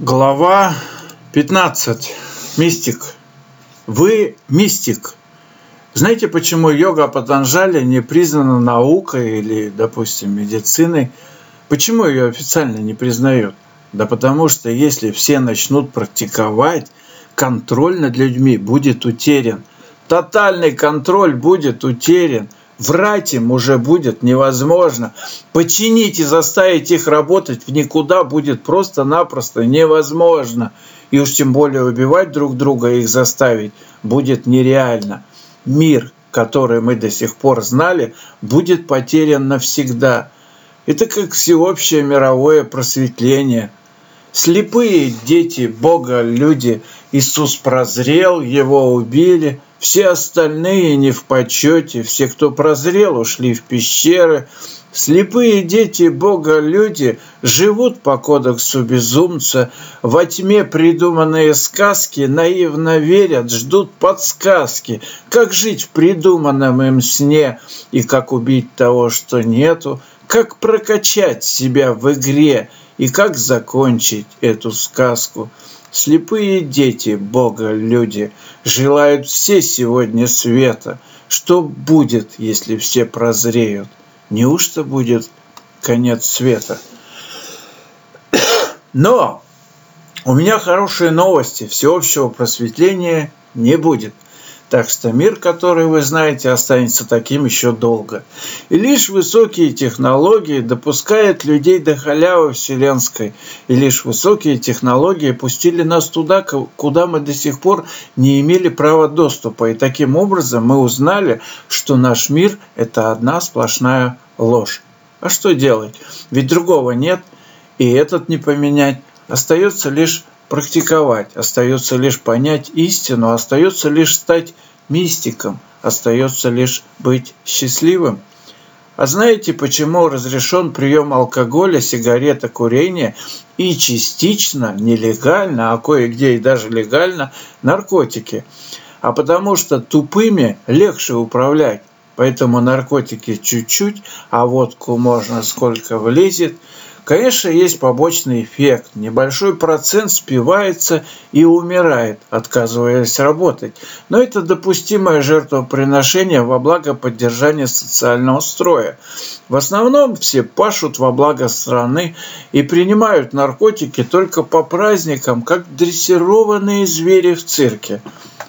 Глава 15. Мистик. Вы мистик. Знаете, почему йога Патанжали не признана наукой или, допустим, медициной? Почему ее официально не признают? Да потому что если все начнут практиковать, контроль над людьми будет утерян. Тотальный контроль будет утерян. Врать им уже будет невозможно. Починить и заставить их работать в никуда будет просто-напросто невозможно. И уж тем более убивать друг друга и их заставить будет нереально. Мир, который мы до сих пор знали, будет потерян навсегда. Это как всеобщее мировое просветление. Слепые дети Бога, люди, Иисус прозрел, его убили – все остальные не в почете, все, кто прозрел, ушли в пещеры. Слепые дети Бога люди живут по кодексу безумца, во тьме придуманные сказки наивно верят, ждут подсказки, как жить в придуманном им сне и как убить того, что нету, как прокачать себя в игре и как закончить эту сказку. Слепые дети Бога люди желают все сегодня света. Что будет, если все прозреют? Неужто будет конец света? Но у меня хорошие новости. Всеобщего просветления не будет – так что мир, который вы знаете, останется таким еще долго. И лишь высокие технологии допускают людей до халявы вселенской. И лишь высокие технологии пустили нас туда, куда мы до сих пор не имели права доступа. И таким образом мы узнали, что наш мир – это одна сплошная ложь. А что делать? Ведь другого нет, и этот не поменять. Остается лишь практиковать, остается лишь понять истину, остается лишь стать мистиком, остается лишь быть счастливым. А знаете, почему разрешен прием алкоголя, сигарета, курения и частично, нелегально, а кое-где и даже легально, наркотики? А потому что тупыми легче управлять. Поэтому наркотики чуть-чуть, а водку можно сколько влезет – Конечно, есть побочный эффект. Небольшой процент спивается и умирает, отказываясь работать. Но это допустимое жертвоприношение во благо поддержания социального строя. В основном все пашут во благо страны и принимают наркотики только по праздникам, как дрессированные звери в цирке.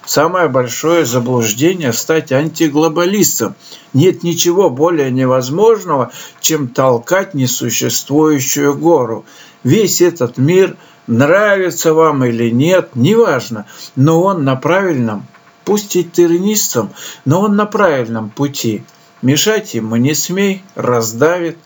Самое большое заблуждение – стать антиглобалистом. Нет ничего более невозможного, чем толкать несуществующую гору. Весь этот мир, нравится вам или нет, неважно, но он на правильном, пусть и тернистом, но он на правильном пути. Мешать ему не смей, раздавит.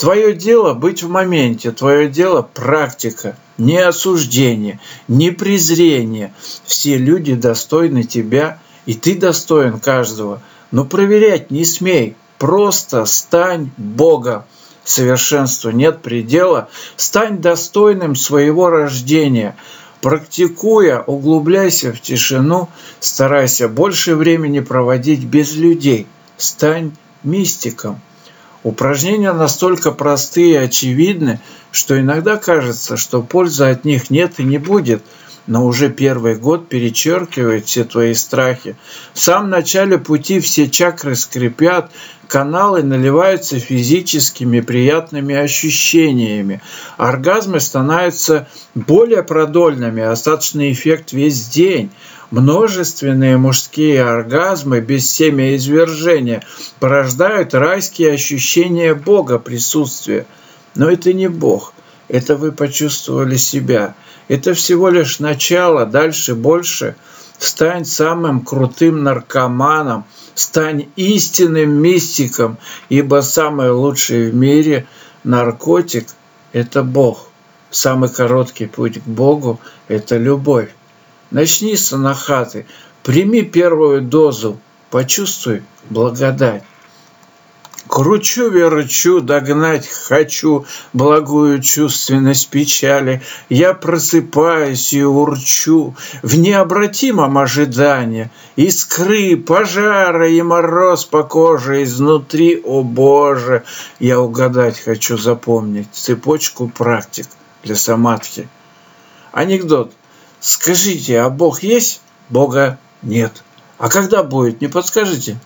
Твое дело быть в моменте, твое дело практика – ни осуждение, ни презрение. Все люди достойны тебя, и ты достоин каждого. Но проверять не смей, просто стань Бога. Совершенству нет предела, стань достойным своего рождения. Практикуя, углубляйся в тишину, старайся больше времени проводить без людей. Стань мистиком. Упражнения настолько простые и очевидны, что иногда кажется, что пользы от них нет и не будет, но уже первый год перечеркивает все твои страхи. В самом начале пути все чакры скрипят, каналы наливаются физическими приятными ощущениями. Оргазмы становятся более продольными, остаточный эффект весь день – Множественные мужские оргазмы без семяизвержения порождают райские ощущения Бога присутствия. Но это не Бог, это вы почувствовали себя. Это всего лишь начало, дальше больше. Стань самым крутым наркоманом, стань истинным мистиком, ибо самый лучший в мире наркотик – это Бог. Самый короткий путь к Богу – это любовь. Начни с анахаты, прими первую дозу, почувствуй благодать. Кручу, верчу, догнать хочу благую чувственность печали. Я просыпаюсь и урчу в необратимом ожидании. Искры, пожара и мороз по коже изнутри, о Боже! Я угадать хочу запомнить цепочку практик для самадхи. Анекдот. Скажите, а Бог есть? Бога нет. А когда будет, не подскажите?